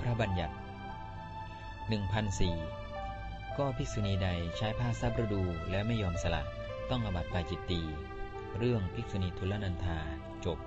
พระบัญญัติ 1004 ก็ภิกษุณีใดใช้ผ้าซับฤดูและไม่ยอมสละ ต้องอบัติปาจิตตี เรื่องภิกษุณีทุลนันธาจบ